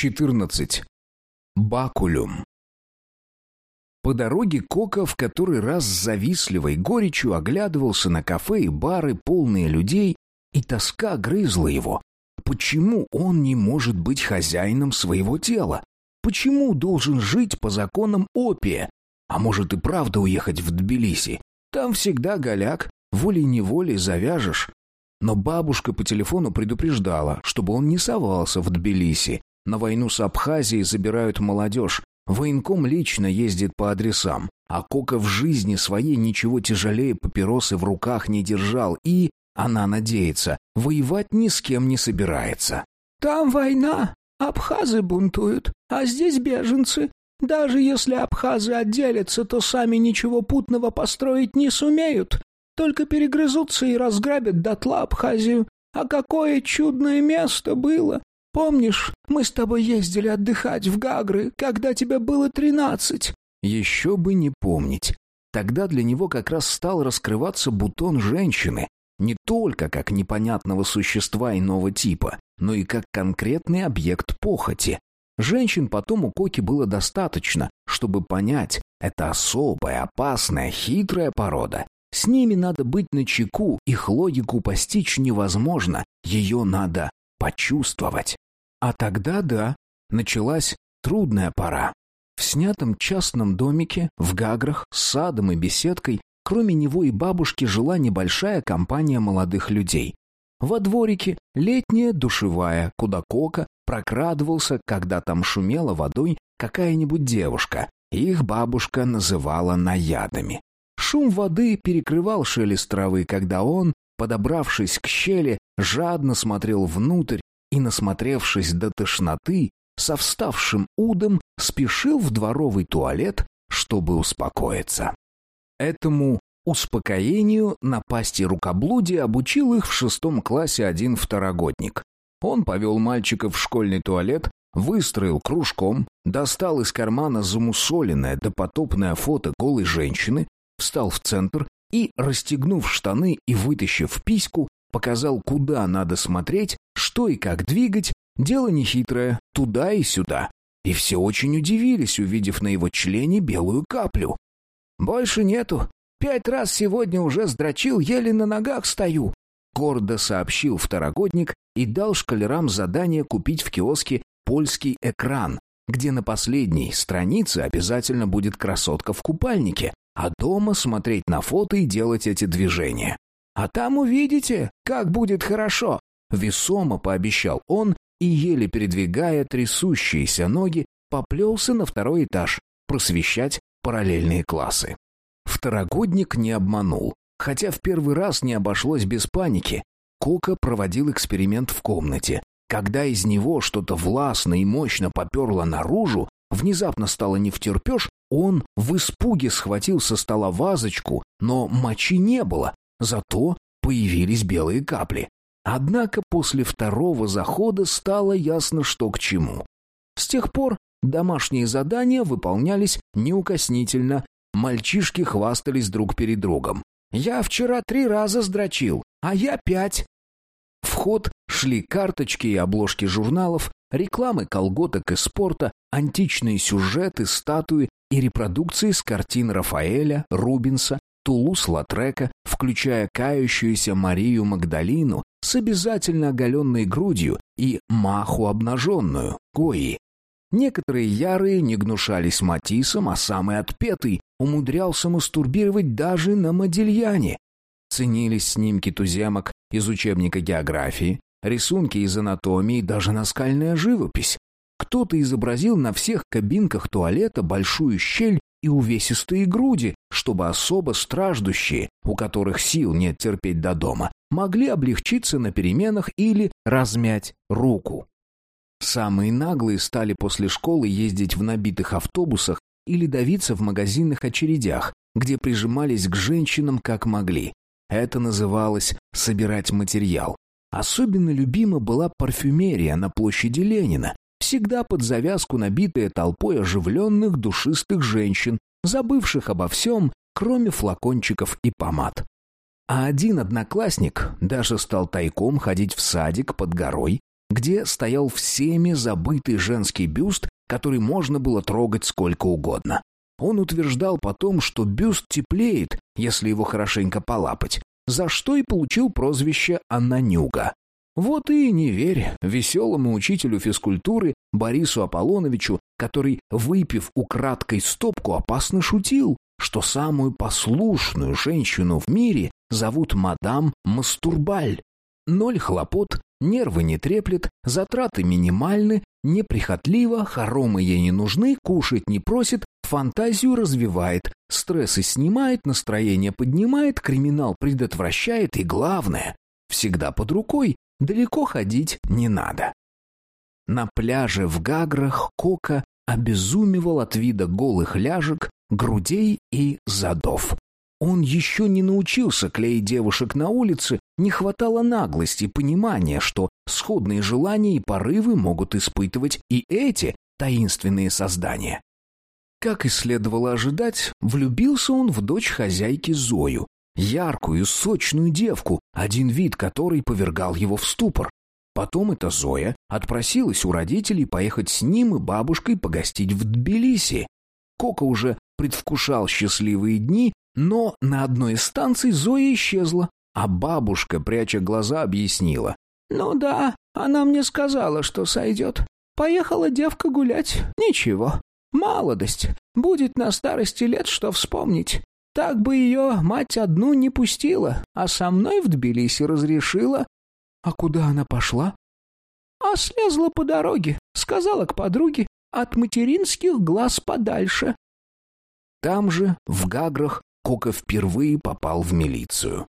14. Бакулюм. По дороге Кока в который раз с завистливой горечью оглядывался на кафе и бары, полные людей, и тоска грызла его. Почему он не может быть хозяином своего тела? Почему должен жить по законам опия? А может и правда уехать в Тбилиси? Там всегда голяк, волей-неволей завяжешь. Но бабушка по телефону предупреждала, чтобы он не совался в Тбилиси, на войну с Абхазией забирают молодежь. Военком лично ездит по адресам. А Кока в жизни своей ничего тяжелее папиросы в руках не держал и, она надеется, воевать ни с кем не собирается. «Там война, абхазы бунтуют, а здесь беженцы. Даже если абхазы отделятся, то сами ничего путного построить не сумеют. Только перегрызутся и разграбят дотла Абхазию. А какое чудное место было! Помнишь, мы с тобой ездили отдыхать в Гагры, когда тебе было тринадцать?» Еще бы не помнить. Тогда для него как раз стал раскрываться бутон женщины, не только как непонятного существа иного типа, но и как конкретный объект похоти. Женщин потом у Коки было достаточно, чтобы понять, это особая, опасная, хитрая порода. С ними надо быть начеку, их логику постичь невозможно, ее надо почувствовать. А тогда, да, началась трудная пора. В снятом частном домике, в Гаграх, с садом и беседкой, кроме него и бабушки жила небольшая компания молодых людей. Во дворике летняя душевая, куда Кока прокрадывался, когда там шумела водой какая-нибудь девушка. Их бабушка называла наядами. Шум воды перекрывал шелест травы, когда он, подобравшись к щели, жадно смотрел внутрь и, насмотревшись до тошноты, со вставшим удом спешил в дворовый туалет, чтобы успокоиться. Этому успокоению на пасти рукоблудия обучил их в шестом классе один второгодник. Он повел мальчиков в школьный туалет, выстроил кружком, достал из кармана замусоленное допотопное фото голой женщины, встал в центр и, расстегнув штаны и вытащив письку, показал, куда надо смотреть, что и как двигать, дело нехитрое, туда и сюда. И все очень удивились, увидев на его члене белую каплю. «Больше нету. Пять раз сегодня уже сдрочил, еле на ногах стою», — гордо сообщил второгодник и дал шкалерам задание купить в киоске польский экран, где на последней странице обязательно будет красотка в купальнике, а дома смотреть на фото и делать эти движения. А там увидите, как будет хорошо. Весомо пообещал он и, еле передвигая трясущиеся ноги, поплелся на второй этаж просвещать параллельные классы. Второгодник не обманул, хотя в первый раз не обошлось без паники. Кока проводил эксперимент в комнате. Когда из него что-то властно и мощно поперло наружу, внезапно стало не втерпешь, он в испуге схватил со стола вазочку, но мочи не было, Зато появились белые капли. Однако после второго захода стало ясно, что к чему. С тех пор домашние задания выполнялись неукоснительно. Мальчишки хвастались друг перед другом. «Я вчера три раза сдрочил, а я пять». В ход шли карточки и обложки журналов, рекламы колготок и спорта, античные сюжеты, статуи и репродукции с картин Рафаэля, Рубенса, Тулус-Латрека, включая кающуюся Марию Магдалину с обязательно оголенной грудью и Маху обнаженную, Гои. Некоторые ярые не гнушались Матисом, а самый отпетый умудрялся мастурбировать даже на Модильяне. Ценились снимки туземок из учебника географии, рисунки из анатомии, даже наскальная живопись. Кто-то изобразил на всех кабинках туалета большую щель и увесистые груди, чтобы особо страждущие, у которых сил нет терпеть до дома, могли облегчиться на переменах или размять руку. Самые наглые стали после школы ездить в набитых автобусах или давиться в магазинных очередях, где прижимались к женщинам как могли. Это называлось «собирать материал». Особенно любима была парфюмерия на площади Ленина, всегда под завязку набитая толпой оживленных душистых женщин, забывших обо всем, кроме флакончиков и помад. А один одноклассник даже стал тайком ходить в садик под горой, где стоял всеми забытый женский бюст, который можно было трогать сколько угодно. Он утверждал потом, что бюст теплеет, если его хорошенько полапать, за что и получил прозвище Ананюга. Вот и не верь веселому учителю физкультуры Борису Аполлоновичу, который, выпив украдкой стопку, опасно шутил, что самую послушную женщину в мире зовут мадам Мастурбаль. Ноль хлопот, нервы не треплет, затраты минимальны, неприхотливо, хоромы ей не нужны, кушать не просит, фантазию развивает, стрессы снимает, настроение поднимает, криминал предотвращает и, главное, всегда под рукой, далеко ходить не надо. На пляже в Гаграх Кока обезумевал от вида голых ляжек, грудей и задов. Он еще не научился клеить девушек на улице, не хватало наглости понимания, что сходные желания и порывы могут испытывать и эти таинственные создания. Как и следовало ожидать, влюбился он в дочь хозяйки Зою, яркую, сочную девку, один вид которой повергал его в ступор. Потом эта Зоя отпросилась у родителей поехать с ним и бабушкой погостить в Тбилиси. Кока уже предвкушал счастливые дни, но на одной из станций Зоя исчезла, а бабушка, пряча глаза, объяснила. «Ну да, она мне сказала, что сойдет. Поехала девка гулять. Ничего. Молодость. Будет на старости лет что вспомнить. Так бы ее мать одну не пустила, а со мной в Тбилиси разрешила. А куда она пошла? А слезла по дороге, сказала к подруге, от материнских глаз подальше. Там же, в Гаграх, Кока впервые попал в милицию.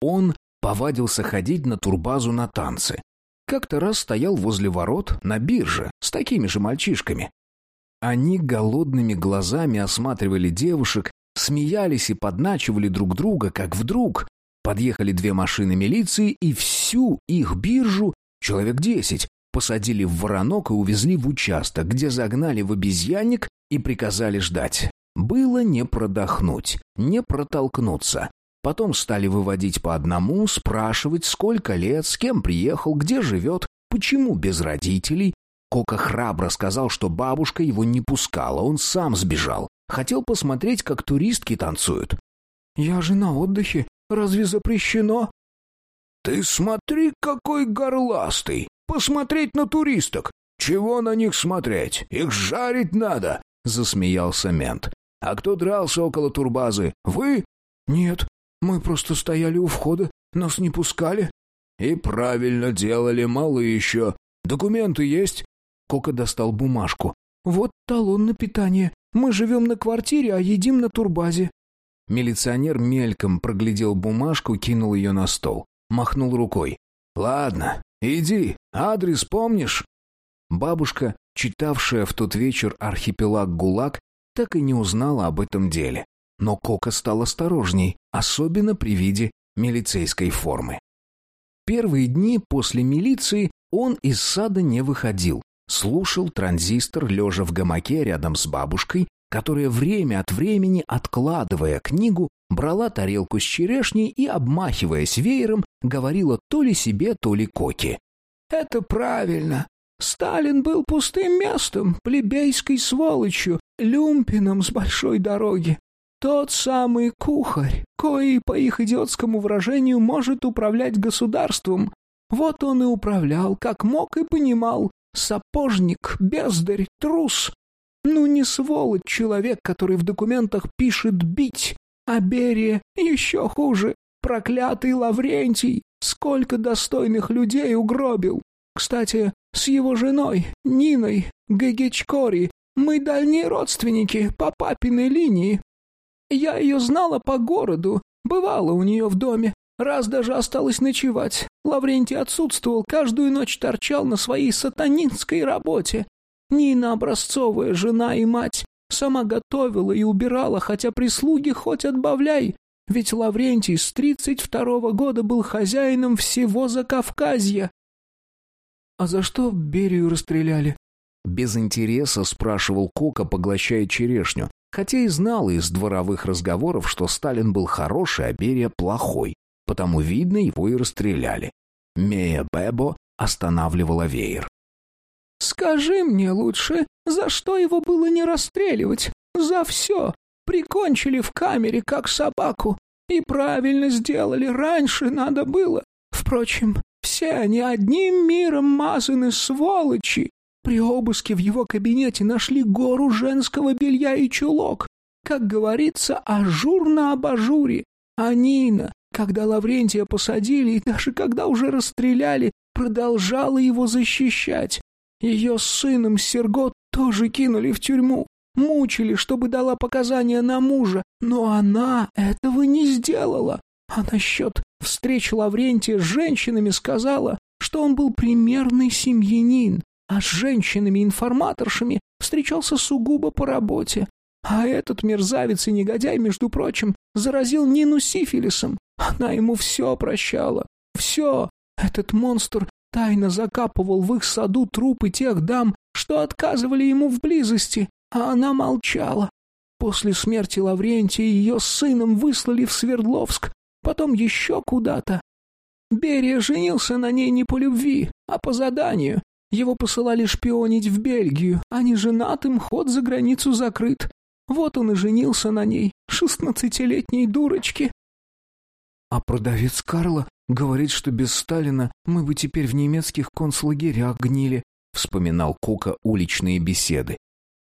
Он повадился ходить на турбазу на танцы. Как-то раз стоял возле ворот на бирже с такими же мальчишками. Они голодными глазами осматривали девушек, смеялись и подначивали друг друга, как вдруг подъехали две машины милиции и всю их биржу, человек десять, посадили в воронок и увезли в участок, где загнали в обезьянник и приказали ждать. Было не продохнуть, не протолкнуться. Потом стали выводить по одному, спрашивать, сколько лет, с кем приехал, где живет, почему без родителей. Кока храбро сказал, что бабушка его не пускала, он сам сбежал. Хотел посмотреть, как туристки танцуют. «Я же на отдыхе. Разве запрещено?» «Ты смотри, какой горластый! Посмотреть на туристок! Чего на них смотреть? Их жарить надо!» — засмеялся мент. А кто дрался около турбазы? Вы? Нет, мы просто стояли у входа, нас не пускали. И правильно делали, мало еще. Документы есть? Кока достал бумажку. Вот талон на питание. Мы живем на квартире, а едим на турбазе. Милиционер мельком проглядел бумажку, кинул ее на стол. Махнул рукой. «Ладно, иди, адрес помнишь?» Бабушка, читавшая в тот вечер «Архипелаг ГУЛАГ», так и не узнала об этом деле. Но Кока стал осторожней, особенно при виде милицейской формы. Первые дни после милиции он из сада не выходил, слушал транзистор, лежа в гамаке рядом с бабушкой, которая время от времени, откладывая книгу, брала тарелку с черешней и, обмахиваясь веером, говорила то ли себе, то ли Коке. «Это правильно. Сталин был пустым местом, плебейской сволочью, люмпином с большой дороги. Тот самый кухарь, кои, по их идиотскому выражению, может управлять государством. Вот он и управлял, как мог и понимал. Сапожник, бездарь, трус. Ну не сволочь человек, который в документах пишет «бить», а Берия еще хуже. Проклятый Лаврентий, сколько достойных людей угробил. Кстати, с его женой, Ниной Гагичкори, мы дальние родственники по папиной линии. Я ее знала по городу, бывала у нее в доме, раз даже осталась ночевать. Лаврентий отсутствовал, каждую ночь торчал на своей сатанинской работе. Нина образцовая жена и мать, сама готовила и убирала, хотя прислуги хоть отбавляй. Ведь Лаврентий с тридцать второго года был хозяином всего Закавказья. «А за что Берию расстреляли?» Без интереса спрашивал Кока, поглощая черешню, хотя и знал из дворовых разговоров, что Сталин был хороший, а Берия плохой, потому, видно, его и расстреляли. Мея Бебо останавливала веер. «Скажи мне лучше, за что его было не расстреливать? За все. Прикончили в камере, как собаку. И правильно сделали, раньше надо было. Впрочем, все они одним миром мазаны сволочи. При обыске в его кабинете нашли гору женского белья и чулок. Как говорится, ажур на абажуре. А Нина, когда Лаврентия посадили и даже когда уже расстреляли, продолжала его защищать. Ее с сыном Серго тоже кинули в тюрьму. Мучили, чтобы дала показания на мужа, но она этого не сделала. А насчет встреч Лаврентия с женщинами сказала, что он был примерный семьянин, а с женщинами-информаторшами встречался сугубо по работе. А этот мерзавец и негодяй, между прочим, заразил Нину сифилисом. Она ему все прощала. Все. Этот монстр тайно закапывал в их саду трупы тех дам, что отказывали ему в близости, а она молчала. После смерти Лаврентия ее с сыном выслали в Свердловск, потом еще куда-то. Берия женился на ней не по любви, а по заданию. Его посылали шпионить в Бельгию, а не женатым ход за границу закрыт. Вот он и женился на ней, шестнадцатилетней дурочке. А продавец Карла говорит, что без Сталина мы бы теперь в немецких концлагерях гнили, вспоминал Кока уличные беседы.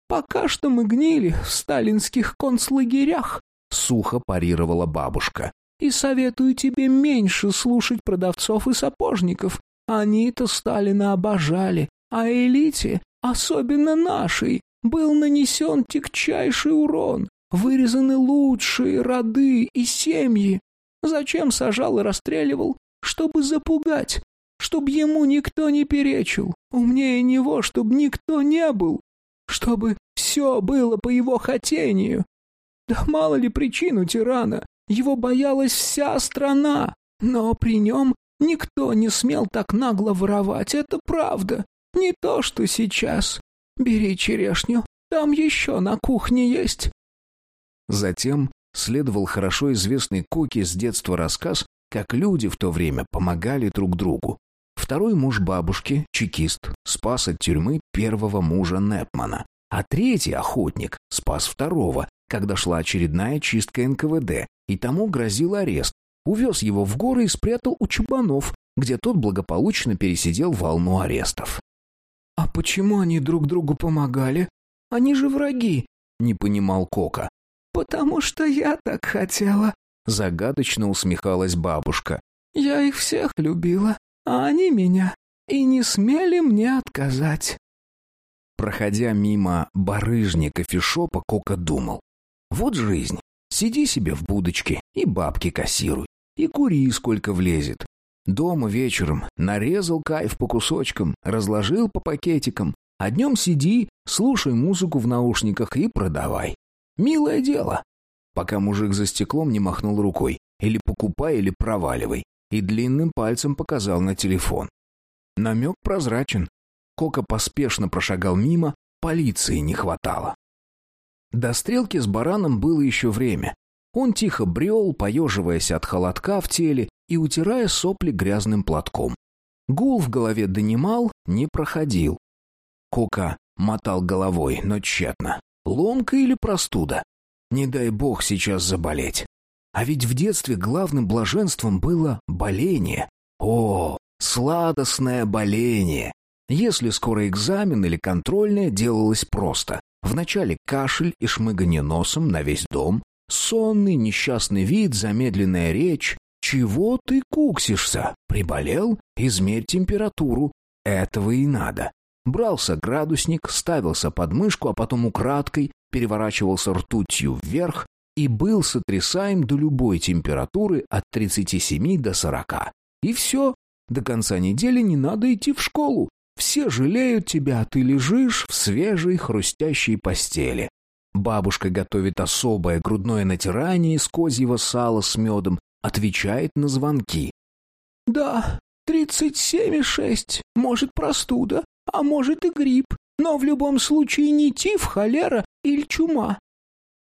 Пока что мы гнили в сталинских концлагерях, сухо парировала бабушка. И советую тебе меньше слушать продавцов и сапожников. Они-то Сталина обожали, а элите, особенно нашей, был нанесен тягчайший урон, вырезаны лучшие роды и семьи. Зачем сажал и расстреливал? Чтобы запугать, чтобы ему никто не перечил, умнее него, чтобы никто не был, чтобы все было по его хотению. Да мало ли причин у тирана, его боялась вся страна, но при нем никто не смел так нагло воровать, это правда. Не то, что сейчас. Бери черешню, там еще на кухне есть». Затем следовал хорошо известный Коки с детства рассказ, как люди в то время помогали друг другу. Второй муж бабушки, чекист, спас от тюрьмы первого мужа Непмана, а третий охотник спас второго, когда шла очередная чистка НКВД, и тому грозил арест. Увез его в горы и спрятал у чубанов, где тот благополучно пересидел волну арестов. «А почему они друг другу помогали? Они же враги», — не понимал Кока. «Потому что я так хотела», — загадочно усмехалась бабушка. «Я их всех любила, а они меня, и не смели мне отказать». Проходя мимо барыжни кофешопа, Кока думал. «Вот жизнь. Сиди себе в будочке и бабки кассируй. И кури, сколько влезет. Дома вечером нарезал кайф по кусочкам, разложил по пакетикам, а днем сиди, слушай музыку в наушниках и продавай. Милое дело. Пока мужик за стеклом не махнул рукой. Или покупай, или проваливай. И длинным пальцем показал на телефон. Намек прозрачен. Кока поспешно прошагал мимо, полиции не хватало. До стрелки с бараном было еще время. Он тихо брел, поеживаясь от холодка в теле и утирая сопли грязным платком. Гул в голове донимал, не проходил. Кока мотал головой, но тщетно. Ломка или простуда? Не дай бог сейчас заболеть. А ведь в детстве главным блаженством было боление. О, сладостное боление! Если скоро экзамен или контрольное, делалось просто. Вначале кашель и шмыганье носом на весь дом, сонный несчастный вид, замедленная речь. Чего ты куксишься? Приболел? Измерь температуру. Этого и надо. Брался градусник, ставился под мышку, а потом украдкой переворачивался ртутью вверх и был сотрясаем до любой температуры от 37 до 40. И все, до конца недели не надо идти в школу. Все жалеют тебя, а ты лежишь в свежей хрустящей постели. Бабушка готовит особое грудное натирание из козьего сала с медом, отвечает на звонки. «Да, тридцать семь и шесть, может, простуда, а может и грипп, но в любом случае не тиф, холера или чума».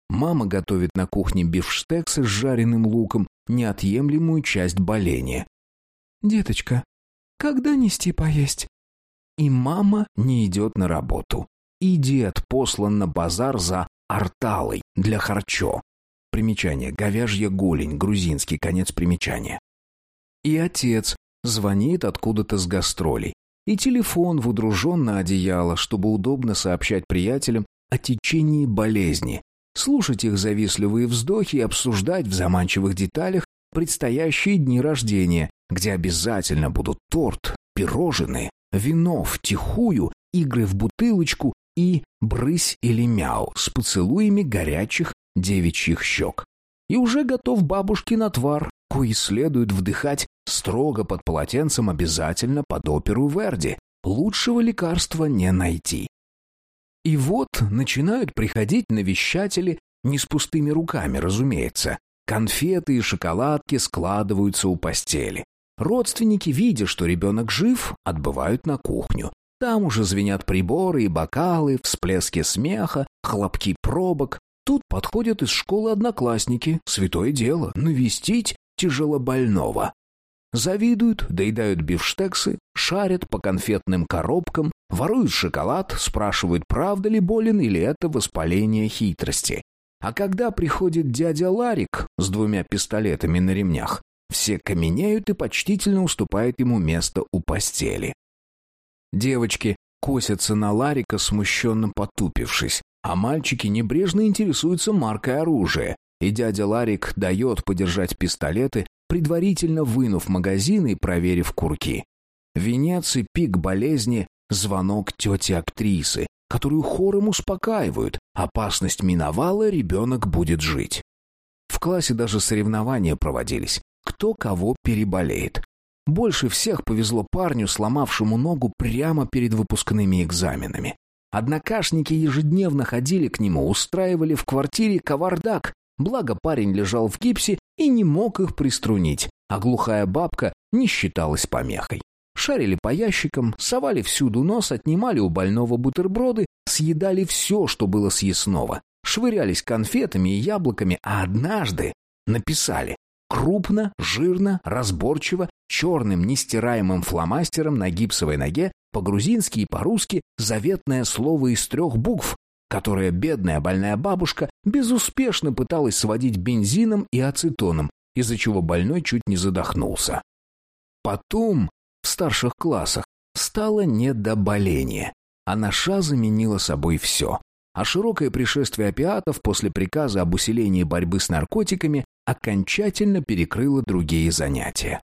Мама готовит на кухне бифштексы с жареным луком, неотъемлемую часть боления. «Деточка, Когда нести поесть?» И мама не идет на работу. И дед послан на базар за арталой для харчо. Примечание. Говяжья голень. Грузинский. Конец примечания. И отец звонит откуда-то с гастролей. И телефон выдружен на одеяло, чтобы удобно сообщать приятелям о течении болезни, слушать их завистливые вздохи и обсуждать в заманчивых деталях предстоящие дни рождения, где обязательно будут торт, пирожные, вино втихую, игры в бутылочку и брысь или мяу с поцелуями горячих девичьих щек. И уже готов бабушкин отвар, кои следует вдыхать строго под полотенцем обязательно под оперу Верди. Лучшего лекарства не найти. И вот начинают приходить навещатели не с пустыми руками, разумеется. Конфеты и шоколадки складываются у постели. Родственники, видя, что ребенок жив, отбывают на кухню. Там уже звенят приборы и бокалы, всплески смеха, хлопки пробок. Тут подходят из школы одноклассники. Святое дело — навестить тяжелобольного. Завидуют, доедают бифштексы, шарят по конфетным коробкам, воруют шоколад, спрашивают, правда ли болен или это воспаление хитрости. А когда приходит дядя Ларик с двумя пистолетами на ремнях, все каменеют и почтительно уступают ему место у постели. Девочки косятся на Ларика, смущенно потупившись, а мальчики небрежно интересуются маркой оружия, и дядя Ларик дает подержать пистолеты, предварительно вынув магазин и проверив курки. Венец и пик болезни — звонок тети-актрисы, которую хором успокаивают. Опасность миновала, ребенок будет жить. В классе даже соревнования проводились. Кто кого переболеет. Больше всех повезло парню, сломавшему ногу прямо перед выпускными экзаменами. Однокашники ежедневно ходили к нему, устраивали в квартире кавардак, благо парень лежал в гипсе и не мог их приструнить, а глухая бабка не считалась помехой. Шарили по ящикам, совали всюду нос, отнимали у больного бутерброды, съедали все, что было съестного, швырялись конфетами и яблоками, а однажды написали крупно, жирно, разборчиво, черным нестираемым фломастером на гипсовой ноге, по-грузински и по-русски заветное слово из трех букв, которое бедная больная бабушка безуспешно пыталась сводить бензином и ацетоном, из-за чего больной чуть не задохнулся. Потом, в старших классах, стало не до боления. Анаша заменила собой все. А широкое пришествие опиатов после приказа об усилении борьбы с наркотиками окончательно перекрыло другие занятия.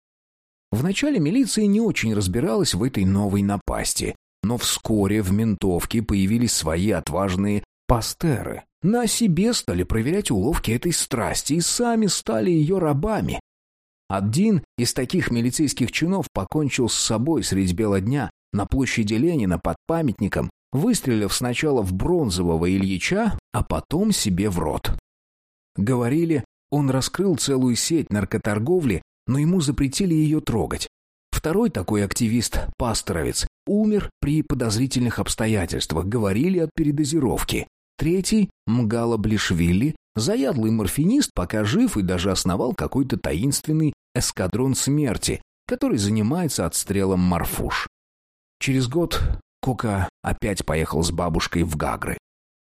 Вначале милиция не очень разбиралась в этой новой напасти, но вскоре в ментовке появились свои отважные пастеры. На себе стали проверять уловки этой страсти и сами стали ее рабами. Один из таких милицейских чинов покончил с собой средь бела дня на площади Ленина под памятником, выстрелив сначала в бронзового Ильича, а потом себе в рот. Говорили, он раскрыл целую сеть наркоторговли, но ему запретили ее трогать. Второй такой активист, Пасторовец, умер при подозрительных обстоятельствах, говорили от передозировки. Третий, Мгала Блишвили, заядлый морфинист, пока жив и даже основал какой-то таинственный эскадрон смерти, который занимается отстрелом морфуш. Через год Кока опять поехал с бабушкой в Гагры.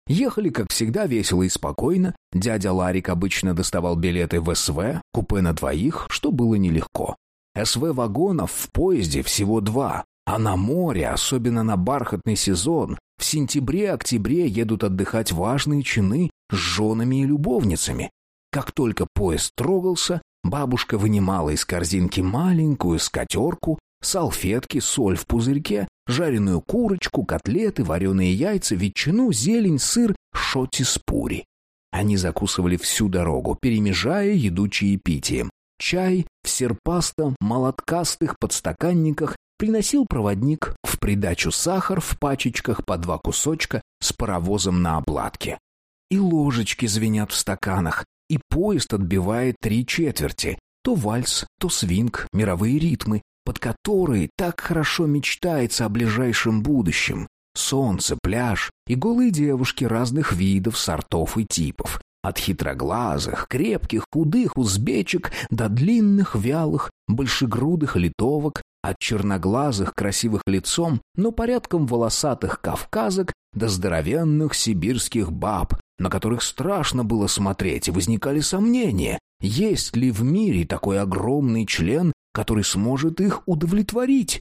Ехали, как всегда, весело и спокойно. Дядя Ларик обычно доставал билеты в СВ, купе на двоих, что было нелегко. СВ-вагонов в поезде всего два, а на море, особенно на бархатный сезон, в сентябре-октябре едут отдыхать важные чины с женами и любовницами. Как только поезд трогался, бабушка вынимала из корзинки маленькую скатерку, салфетки, соль в пузырьке, жареную курочку, котлеты, вареные яйца, ветчину, зелень, сыр, шоти с пури. Они закусывали всю дорогу, перемежая еду чаепитием. Чай в серпасто-молоткастых подстаканниках приносил проводник, в придачу сахар в пачечках по два кусочка с паровозом на обладке. И ложечки звенят в стаканах, и поезд отбивает три четверти. То вальс, то свинг, мировые ритмы, под которые так хорошо мечтается о ближайшем будущем. Солнце, пляж и голые девушки разных видов, сортов и типов. От хитроглазых, крепких, худых узбечек до длинных, вялых, большегрудых литовок, от черноглазых, красивых лицом, но порядком волосатых кавказок до здоровенных сибирских баб, на которых страшно было смотреть, и возникали сомнения, есть ли в мире такой огромный член, который сможет их удовлетворить.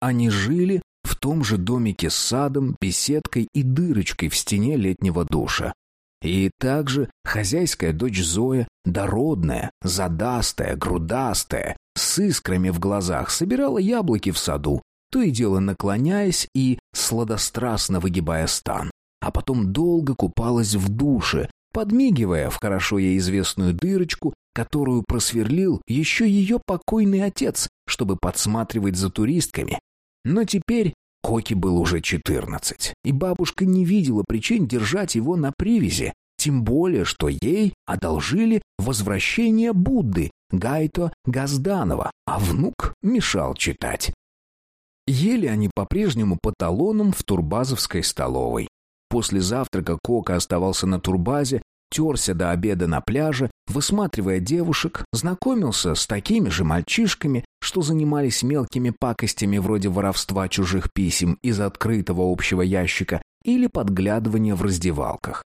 Они жили в том же домике с садом, беседкой и дырочкой в стене летнего душа. И также хозяйская дочь Зоя, дородная, задастая, грудастая, с искрами в глазах, собирала яблоки в саду, то и дело наклоняясь и сладострастно выгибая стан. А потом долго купалась в душе, подмигивая в хорошо ей известную дырочку, которую просверлил еще ее покойный отец, чтобы подсматривать за туристками. Но теперь Коки был уже четырнадцать, и бабушка не видела причин держать его на привязи, тем более, что ей одолжили возвращение Будды, Гайто Газданова, а внук мешал читать. Ели они по-прежнему по талонам в турбазовской столовой. После завтрака Кока оставался на турбазе, терся до обеда на пляже, высматривая девушек, знакомился с такими же мальчишками, что занимались мелкими пакостями вроде воровства чужих писем из открытого общего ящика или подглядывания в раздевалках.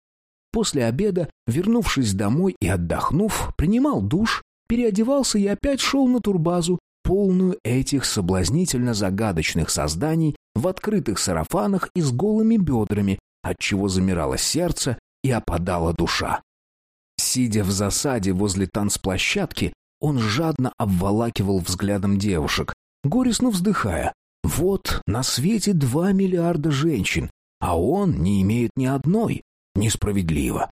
После обеда, вернувшись домой и отдохнув, принимал душ, переодевался и опять шел на турбазу, полную этих соблазнительно загадочных созданий в открытых сарафанах и с голыми бедрами, отчего замирало сердце и опадала душа. Сидя в засаде возле танцплощадки, он жадно обволакивал взглядом девушек, горестно вздыхая. Вот на свете два миллиарда женщин, а он не имеет ни одной. Несправедливо.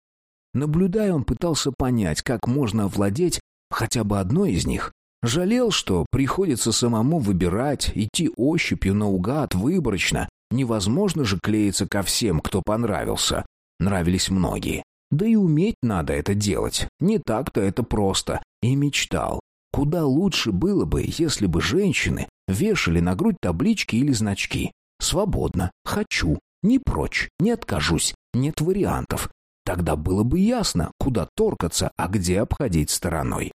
Наблюдая, он пытался понять, как можно овладеть хотя бы одной из них. Жалел, что приходится самому выбирать, идти ощупью наугад, выборочно. Невозможно же клеиться ко всем, кто понравился нравились многие. Да и уметь надо это делать. Не так-то это просто. И мечтал. Куда лучше было бы, если бы женщины вешали на грудь таблички или значки. Свободно. Хочу. Не прочь. Не откажусь. Нет вариантов. Тогда было бы ясно, куда торкаться, а где обходить стороной.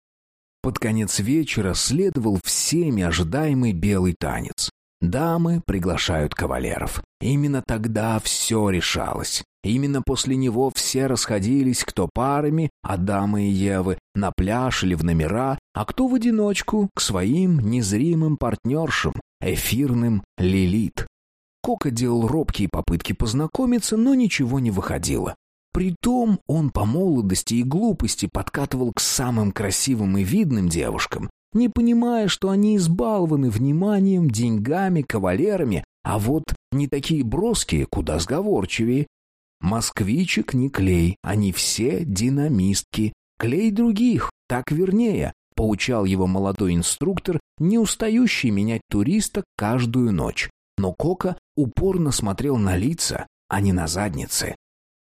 Под конец вечера следовал всеми ожидаемый белый танец. Дамы приглашают кавалеров. Именно тогда все решалось. Именно после него все расходились, кто парами, Адама и Евы, на пляж или в номера, а кто в одиночку, к своим незримым партнершам, эфирным Лилит. Кока делал робкие попытки познакомиться, но ничего не выходило. Притом он по молодости и глупости подкатывал к самым красивым и видным девушкам, не понимая, что они избалованы вниманием, деньгами, кавалерами, а вот не такие броские, куда сговорчивее, Москвичек не клей, они все динамистки. Клей других, так вернее, поучал его молодой инструктор, не устающий менять туриста каждую ночь. Но Кока упорно смотрел на лица, а не на задницы.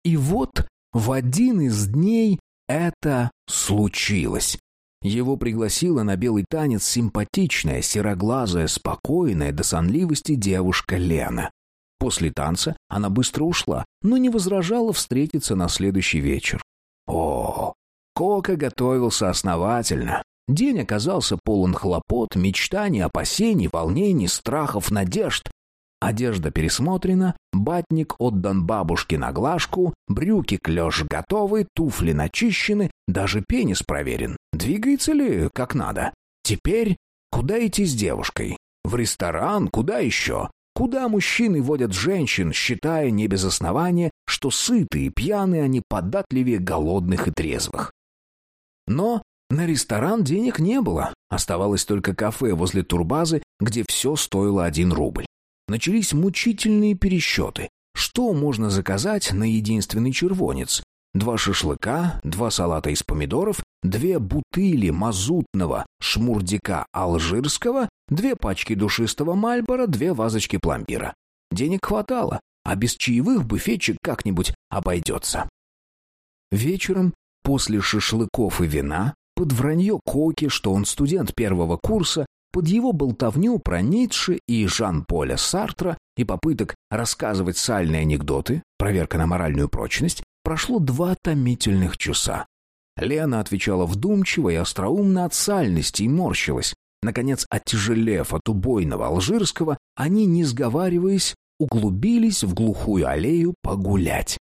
И вот в один из дней это случилось. Его пригласила на белый танец симпатичная, сероглазая, спокойная до сонливости девушка Лена. После танца она быстро ушла, но не возражала встретиться на следующий вечер. О, Кока готовился основательно. День оказался полон хлопот, мечтаний, опасений, волнений, страхов, надежд. Одежда пересмотрена, батник отдан бабушке на глажку, брюки клеш готовы, туфли начищены, даже пенис проверен. Двигается ли как надо? Теперь куда идти с девушкой? В ресторан? Куда еще? Куда мужчины водят женщин, считая не без основания, что сытые и пьяные они податливее голодных и трезвых? Но на ресторан денег не было. Оставалось только кафе возле турбазы, где все стоило один рубль. Начались мучительные пересчеты. Что можно заказать на единственный червонец? Два шашлыка, два салата из помидоров, две бутыли мазутного шмурдика алжирского Две пачки душистого мальбора, две вазочки пломбира. Денег хватало, а без чаевых буфетчик как-нибудь обойдется. Вечером, после шашлыков и вина, под вранье Коки, что он студент первого курса, под его болтовню про Ницше и Жан-Поля Сартра и попыток рассказывать сальные анекдоты, проверка на моральную прочность, прошло два томительных часа. Лена отвечала вдумчиво и остроумно от сальности и морщилась. Наконец, оттяжелев от убойного алжирского, они, не сговариваясь, углубились в глухую аллею погулять.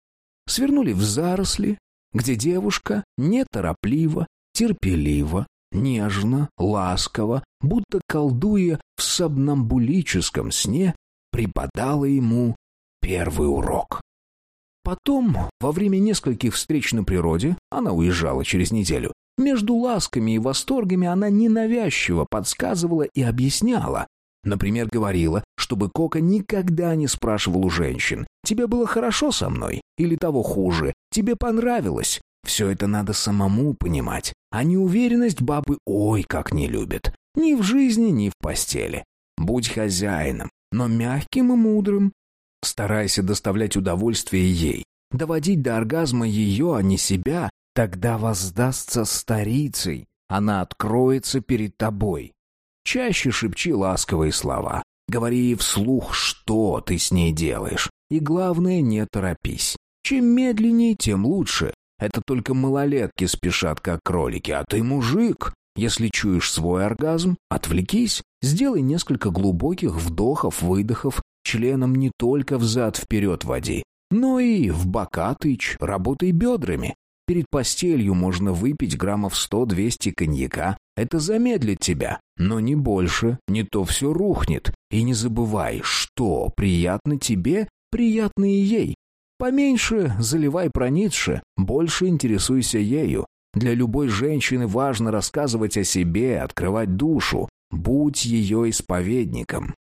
Свернули в заросли, где девушка неторопливо, терпеливо, нежно, ласково, будто колдуя в сомнамбулическом сне, преподала ему первый урок. Потом, во время нескольких встреч на природе, она уезжала через неделю, между ласками и восторгами она ненавязчиво подсказывала и объясняла. Например, говорила, чтобы Кока никогда не спрашивал у женщин, «Тебе было хорошо со мной?» или того хуже, «Тебе понравилось?» Все это надо самому понимать, а неуверенность бабы ой как не любят. Ни в жизни, ни в постели. Будь хозяином, но мягким и мудрым. Старайся доставлять удовольствие ей, доводить до оргазма ее, а не себя, Тогда воздастся старицей, она откроется перед тобой. Чаще шепчи ласковые слова, говори вслух, что ты с ней делаешь. И главное, не торопись. Чем медленнее, тем лучше. Это только малолетки спешат, как кролики, а ты мужик. Если чуешь свой оргазм, отвлекись, сделай несколько глубоких вдохов-выдохов, членом не только взад-вперед води, но и в бока тычь, работай бедрами. Перед постелью можно выпить граммов 100-200 коньяка. Это замедлит тебя, но не больше, не то все рухнет. И не забывай, что приятно тебе, приятно и ей. Поменьше заливай про Ницше, больше интересуйся ею. Для любой женщины важно рассказывать о себе, открывать душу. Будь ее исповедником.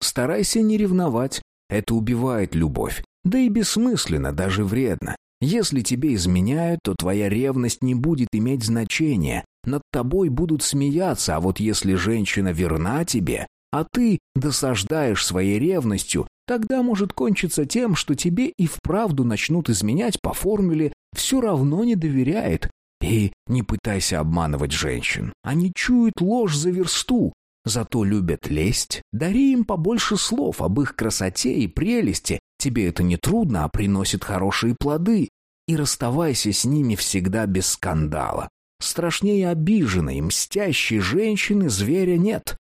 Старайся не ревновать, это убивает любовь. Да и бессмысленно, даже вредно. Если тебе изменяют, то твоя ревность не будет иметь значения. Над тобой будут смеяться, а вот если женщина верна тебе, а ты досаждаешь своей ревностью, тогда может кончиться тем, что тебе и вправду начнут изменять по формуле «все равно не доверяет». И не пытайся обманывать женщин. Они чуют ложь за версту, зато любят лесть. Дари им побольше слов об их красоте и прелести, Тебе это не трудно, а приносит хорошие плоды. И расставайся с ними всегда без скандала. Страшнее обиженной, мстящей женщины зверя нет.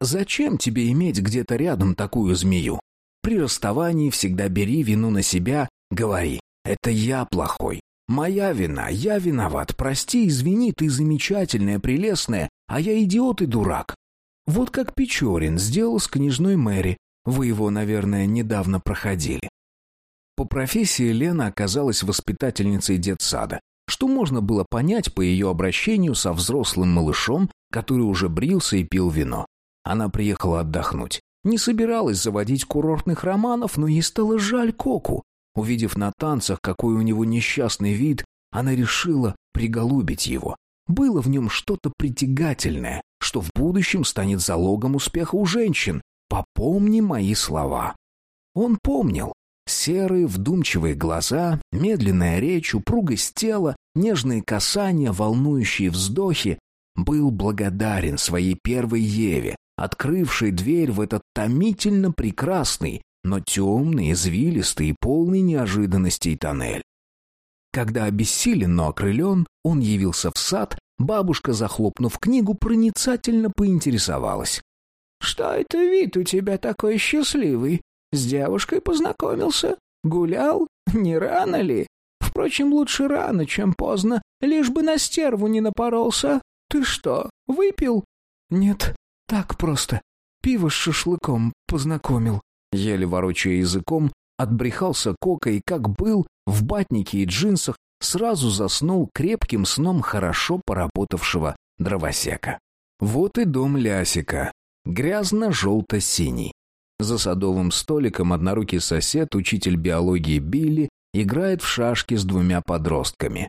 Зачем тебе иметь где-то рядом такую змею? При расставании всегда бери вину на себя, говори «это я плохой». «Моя вина, я виноват, прости, извини, ты замечательная, прелестная, а я идиот и дурак». Вот как Печорин сделал с княжной Мэри, вы его, наверное, недавно проходили. По профессии Лена оказалась воспитательницей детсада, что можно было понять по ее обращению со взрослым малышом, который уже брился и пил вино. Она приехала отдохнуть. Не собиралась заводить курортных романов, но ей стало жаль Коку. Увидев на танцах, какой у него несчастный вид, она решила приголубить его. Было в нем что-то притягательное, что в будущем станет залогом успеха у женщин, Попомни мои слова. Он помнил. Серые вдумчивые глаза, медленная речь, упругость тела, нежные касания, волнующие вздохи. Был благодарен своей первой Еве, открывшей дверь в этот томительно прекрасный, но темный, извилистый и полный неожиданностей тоннель. Когда обессилен, но окрылен, он явился в сад, бабушка, захлопнув книгу, проницательно поинтересовалась. «Что это вид у тебя такой счастливый? С девушкой познакомился? Гулял? Не рано ли? Впрочем, лучше рано, чем поздно, лишь бы на стерву не напоролся. Ты что, выпил?» «Нет, так просто. Пиво с шашлыком познакомил». Еле ворочая языком, отбрехался Кока и, как был, в батнике и джинсах, сразу заснул крепким сном хорошо поработавшего дровосека. Вот и дом Лясика, грязно-желто-синий. За садовым столиком однорукий сосед, учитель биологии Билли, играет в шашки с двумя подростками.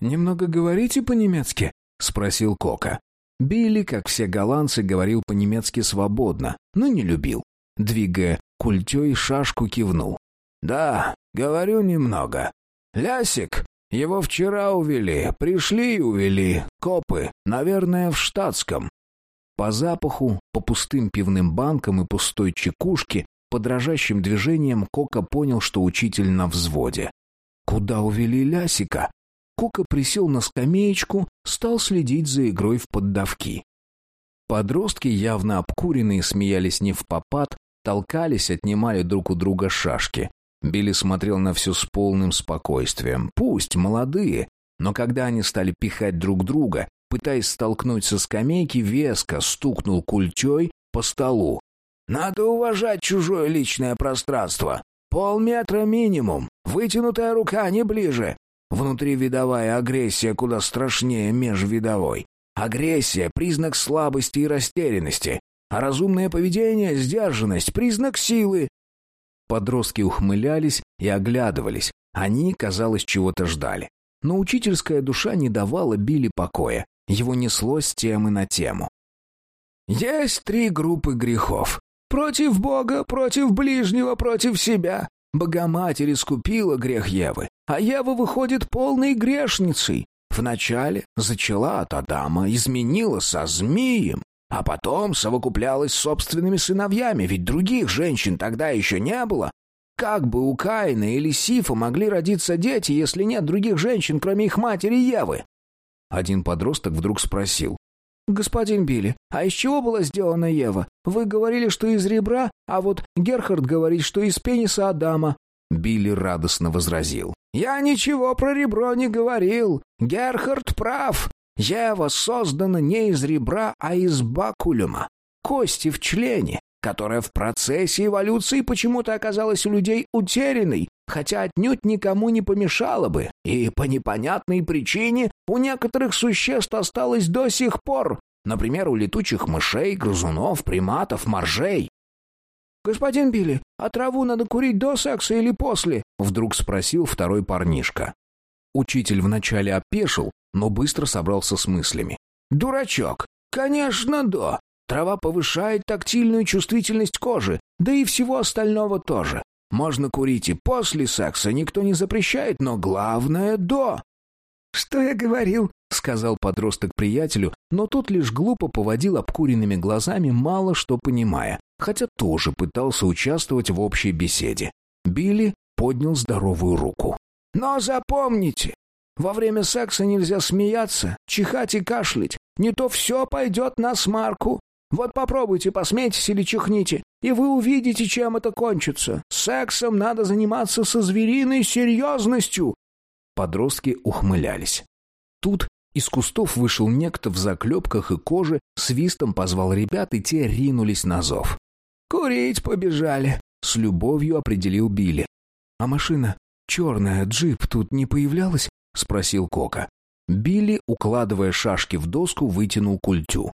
«Немного говорите по-немецки?» — спросил Кока. Билли, как все голландцы, говорил по-немецки свободно, но не любил. Двигая культей, шашку кивнул. «Да, говорю немного. Лясик, его вчера увели, пришли и увели. Копы, наверное, в штатском. По запаху, по пустым пивным банкам и пустой чекушке, по дрожащим движениям Кока понял, что учитель на взводе. Куда увели Лясика? Кока присел на скамеечку, стал следить за игрой в поддавки. Подростки, явно обкуренные, смеялись не в попад, толкались, отнимали друг у друга шашки. Билли смотрел на все с полным спокойствием. Пусть молодые, но когда они стали пихать друг друга, пытаясь столкнуть со скамейки, веско стукнул культей по столу. «Надо уважать чужое личное пространство. Полметра минимум. Вытянутая рука не ближе. Внутривидовая агрессия куда страшнее межвидовой. Агрессия — признак слабости и растерянности, а разумное поведение — сдержанность, признак силы. Подростки ухмылялись и оглядывались. Они, казалось, чего-то ждали. Но учительская душа не давала Билли покоя. Его несло с темы на тему. «Есть три группы грехов. Против Бога, против ближнего, против себя. Богоматерь искупила грех Евы, а Ева выходит полной грешницей. Вначале зачала от Адама, изменила со змеем, а потом совокуплялась с собственными сыновьями, ведь других женщин тогда еще не было. Как бы у Каина или Сифа могли родиться дети, если нет других женщин, кроме их матери Евы? Один подросток вдруг спросил. «Господин Билли, а из чего была сделана Ева? Вы говорили, что из ребра, а вот Герхард говорит, что из пениса Адама». Билли радостно возразил. «Я ничего про ребро не говорил. Герхард прав. Ева создана не из ребра, а из бакулюма, кости в члене, которая в процессе эволюции почему-то оказалась у людей утерянной, хотя отнюдь никому не помешала бы, и по непонятной причине у некоторых существ осталось до сих пор, например, у летучих мышей, грызунов, приматов, моржей. «Господин Билли, а траву надо курить до секса или после?» — вдруг спросил второй парнишка. Учитель вначале опешил, но быстро собрался с мыслями. «Дурачок! Конечно, да! Трава повышает тактильную чувствительность кожи, да и всего остального тоже. Можно курить и после секса, никто не запрещает, но главное — до!» «Что я говорил?» — сказал подросток приятелю, но тот лишь глупо поводил обкуренными глазами, мало что понимая, хотя тоже пытался участвовать в общей беседе. Билли поднял здоровую руку. «Но запомните, во время секса нельзя смеяться, чихать и кашлять. Не то все пойдет на смарку. Вот попробуйте, посмейтесь или чихните, и вы увидите, чем это кончится. Сексом надо заниматься со звериной серьезностью. Подростки ухмылялись. Тут из кустов вышел некто в заклепках и коже, свистом позвал ребят, и те ринулись на зов. «Курить побежали», — с любовью определил Билли. «А машина черная, джип, тут не появлялась?» — спросил Кока. Билли, укладывая шашки в доску, вытянул культю.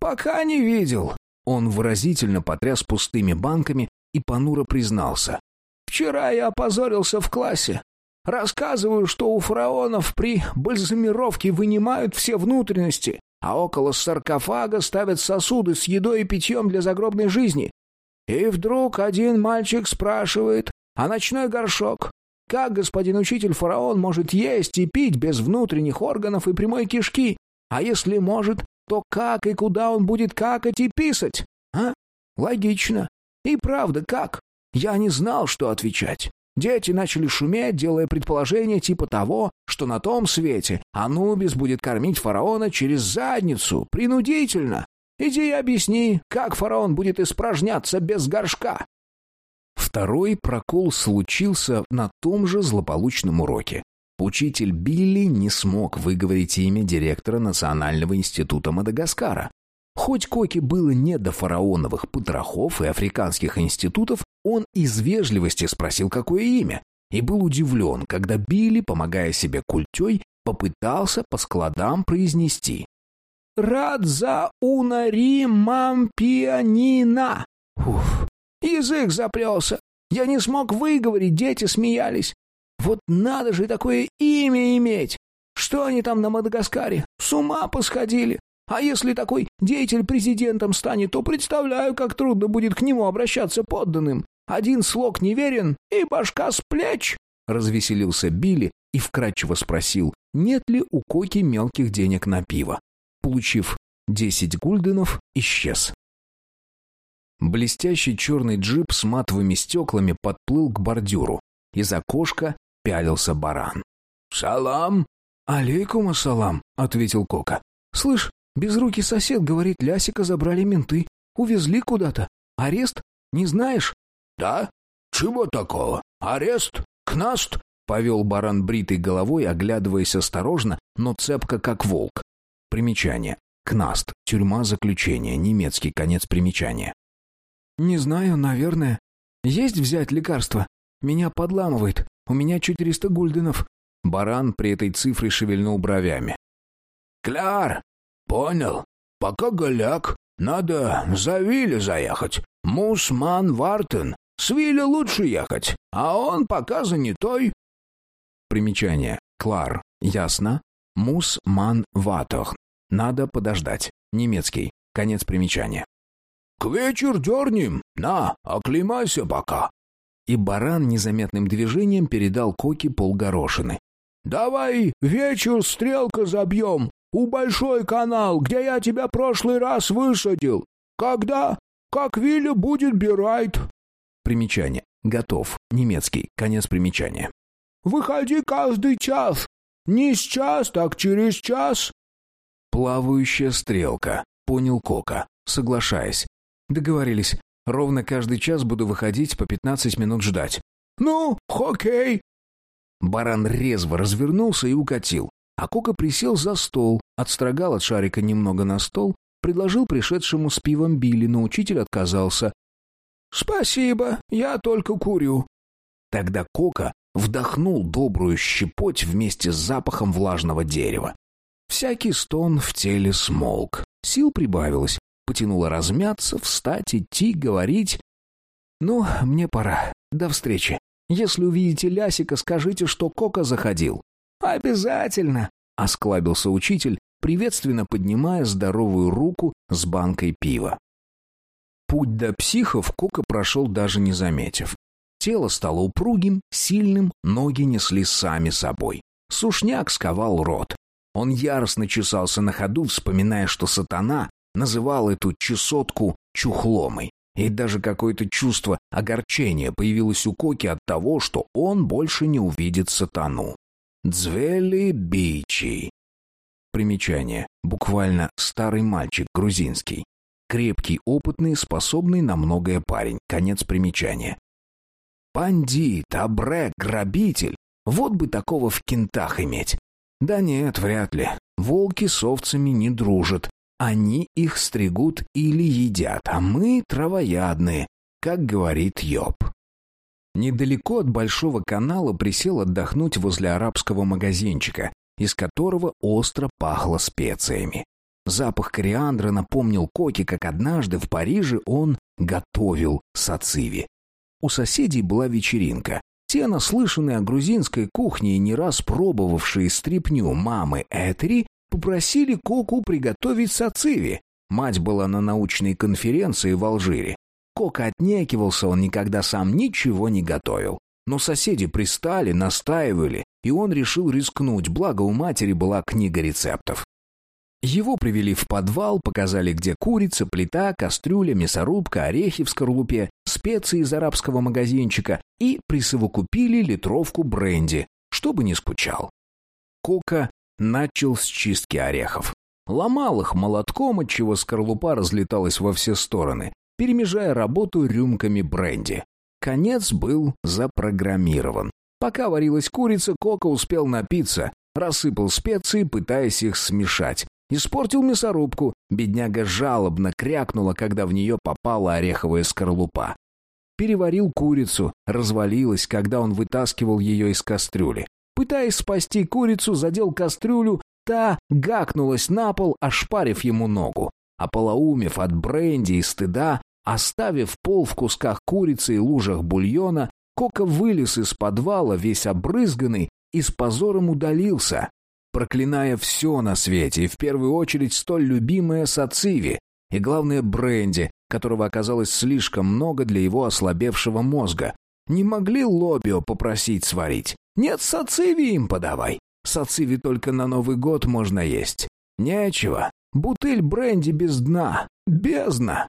«Пока не видел». Он выразительно потряс пустыми банками и понуро признался. «Вчера я опозорился в классе. Рассказываю, что у фараонов при бальзамировке вынимают все внутренности, а около саркофага ставят сосуды с едой и питьем для загробной жизни. И вдруг один мальчик спрашивает, а ночной горшок? Как господин учитель фараон может есть и пить без внутренних органов и прямой кишки? А если может, то как и куда он будет какать и писать? А? Логично. И правда, как? Я не знал, что отвечать. Дети начали шуметь, делая предположение типа того, что на том свете Анубис будет кормить фараона через задницу, принудительно. Иди и объясни, как фараон будет испражняться без горшка. Второй прокол случился на том же злополучном уроке. Учитель Билли не смог выговорить имя директора Национального института Мадагаскара. Хоть Коки было не до фараоновых потрохов и африканских институтов, он из вежливости спросил, какое имя, и был удивлен, когда Билли, помогая себе культей, попытался по складам произнести «Радза унари мам пианина». Уф, Язык заплелся. Я не смог выговорить, дети смеялись. Вот надо же такое имя иметь. Что они там на Мадагаскаре? С ума посходили. А если такой деятель президентом станет, то представляю, как трудно будет к нему обращаться подданным. Один слог неверен, и башка с плеч. Развеселился Билли и вкратчиво спросил, нет ли у Коки мелких денег на пиво. Получив десять гульденов, исчез. Блестящий черный джип с матовыми стеклами подплыл к бордюру. Из окошка пялился баран. «Салам!» «Алейкум ассалам», — ответил Кока. «Слышь, Безрукий сосед говорит, Лясика забрали менты. Увезли куда-то. Арест? Не знаешь?» «Да? Чего такого? Арест? Кнаст?» Повел баран бритой головой, оглядываясь осторожно, но цепко, как волк. Примечание. Кнаст. Тюрьма заключения. Немецкий конец примечания. «Не знаю, наверное. Есть взять лекарство? Меня подламывает. У меня 400 гульденов». Баран при этой цифре шевельнул бровями. «Кляр! Понял. Пока голяк. Надо за Вилли заехать. Мусман Вартен. С Вилли лучше ехать, а он пока занятой». Примечание. Клар. Ясно. Мусман Ватох. Надо подождать. Немецкий. Конец примечания. «К вечер дернем. На, оклемайся пока». И баран незаметным движением передал Коке полгорошины. «Давай вечер стрелка забьем. У большой канал, где я тебя прошлый раз высадил. Когда? Как Вилли будет бирайт?» Примечание. Готов. Немецкий. Конец примечания. «Выходи каждый час. Не с час, так через час». «Плавающая стрелка», — понял Кока, соглашаясь. Договорились. Ровно каждый час буду выходить по пятнадцать минут ждать. Ну, хоккей. Баран резво развернулся и укатил. А Кока присел за стол, отстрогал от шарика немного на стол, предложил пришедшему с пивом Билли, но учитель отказался. «Спасибо, я только курю». Тогда Кока вдохнул добрую щепоть вместе с запахом влажного дерева. Всякий стон в теле смолк. Сил прибавилось. Потянуло размяться, встать, идти, говорить. «Ну, мне пора. До встречи. Если увидите Лясика, скажите, что Кока заходил». «Обязательно!» — осклабился учитель, приветственно поднимая здоровую руку с банкой пива. Путь до психов Кока прошел даже не заметив. Тело стало упругим, сильным, ноги несли сами собой. Сушняк сковал рот. Он яростно чесался на ходу, вспоминая, что сатана называл эту чесотку чухломой. И даже какое-то чувство огорчения появилось у Коки от того, что он больше не увидит сатану. Дзвели бичи. Примечание. Буквально «старый мальчик» грузинский. Крепкий, опытный, способный на многое парень. Конец примечания. Бандит, абрек, грабитель. Вот бы такого в кентах иметь. Да нет, вряд ли. Волки с овцами не дружат. Они их стригут или едят, а мы травоядные, как говорит Йоб. Недалеко от Большого канала присел отдохнуть возле арабского магазинчика, из которого остро пахло специями. Запах кориандра напомнил Коке, как однажды в Париже он готовил сациви. У соседей была вечеринка. Те, наслышанные о грузинской кухне и не раз пробовавшие стряпню мамы Этери, попросили Коку приготовить сациви. Мать была на научной конференции в Алжире. Кока отнекивался, он никогда сам ничего не готовил. Но соседи пристали, настаивали, и он решил рискнуть, благо у матери была книга рецептов. Его привели в подвал, показали, где курица, плита, кастрюля, мясорубка, орехи в скорлупе, специи из арабского магазинчика и присовокупили литровку бренди, чтобы не скучал. Кока начал с чистки орехов. Ломал их молотком, отчего скорлупа разлеталась во все стороны, перемежая работу рюмками бренди. Конец был запрограммирован. Пока варилась курица, Кока успел напиться, рассыпал специи, пытаясь их смешать. Испортил мясорубку, бедняга жалобно крякнула, когда в нее попала ореховая скорлупа. Переварил курицу, развалилась, когда он вытаскивал ее из кастрюли. Пытаясь спасти курицу, задел кастрюлю, та гакнулась на пол, ошпарив ему ногу. Ополоумев от бренди и стыда, оставив пол в кусках курицы и лужах бульона, Кока вылез из подвала, весь обрызганный, и с позором удалился, проклиная все на свете, и в первую очередь столь любимое Сациви, и главное бренди, которого оказалось слишком много для его ослабевшего мозга. Не могли Лобио попросить сварить? Нет, сациви им подавай. Сациви только на Новый год можно есть. Нечего. Бутыль бренди без дна. Бездна.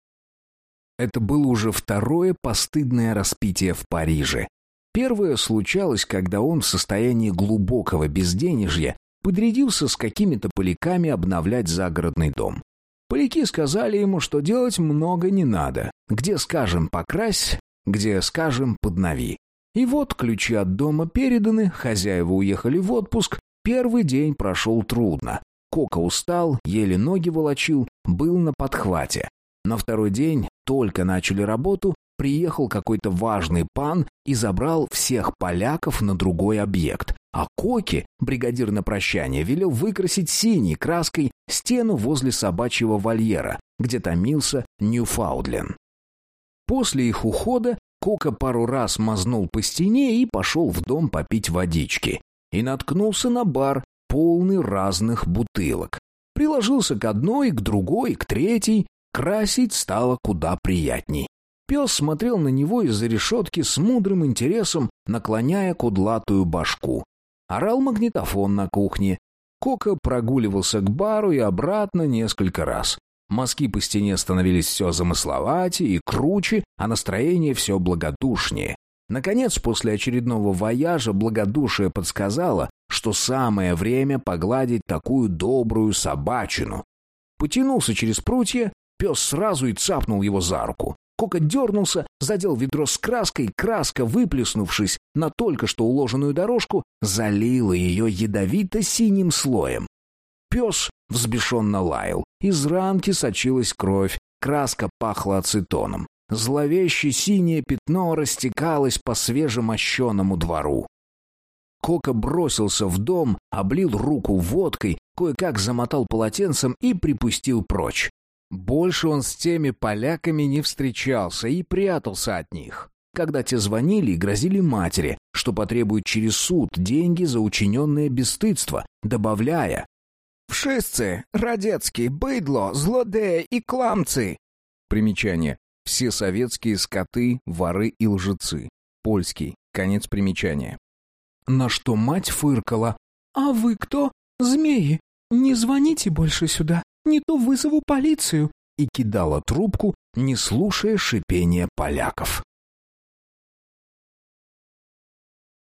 Это было уже второе постыдное распитие в Париже. Первое случалось, когда он в состоянии глубокого безденежья подрядился с какими-то поляками обновлять загородный дом. Поляки сказали ему, что делать много не надо. Где, скажем, покрась, где, скажем, поднови. И вот ключи от дома переданы, хозяева уехали в отпуск, первый день прошел трудно. Кока устал, еле ноги волочил, был на подхвате. На второй день только начали работу, приехал какой-то важный пан и забрал всех поляков на другой объект. А Коки, бригадир на прощание, велел выкрасить синей краской стену возле собачьего вольера, где томился Ньюфаудлен. После их ухода Кока пару раз мазнул по стене и пошел в дом попить водички. И наткнулся на бар, полный разных бутылок. Приложился к одной, к другой, к третьей. Красить стало куда приятней. Пес смотрел на него из-за решетки с мудрым интересом, наклоняя кудлатую башку. Орал магнитофон на кухне. Кока прогуливался к бару и обратно несколько раз. Мазки по стене становились все замысловатее и круче, а настроение все благодушнее. Наконец, после очередного вояжа благодушие подсказало, что самое время погладить такую добрую собачину. Потянулся через прутья, пес сразу и цапнул его за руку. Кока дернулся, задел ведро с краской, краска, выплеснувшись на только что уложенную дорожку, залила ее ядовито-синим слоем. Пес взбешенно лаял. Из ранки сочилась кровь, краска пахла ацетоном. Зловеще синее пятно растекалось по свежемощенному двору. Кока бросился в дом, облил руку водкой, кое-как замотал полотенцем и припустил прочь. Больше он с теми поляками не встречался и прятался от них. Когда те звонили и грозили матери, что потребуют через суд деньги за учиненное бесстыдство, добавляя «Вшисцы, радецкий, быдло, злодеи и кламцы!» Примечание. Все советские скоты, воры и лжецы. Польский. Конец примечания. На что мать фыркала. «А вы кто? Змеи? Не звоните больше сюда, не то вызову полицию!» И кидала трубку, не слушая шипения поляков.